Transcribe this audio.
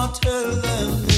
I tell them?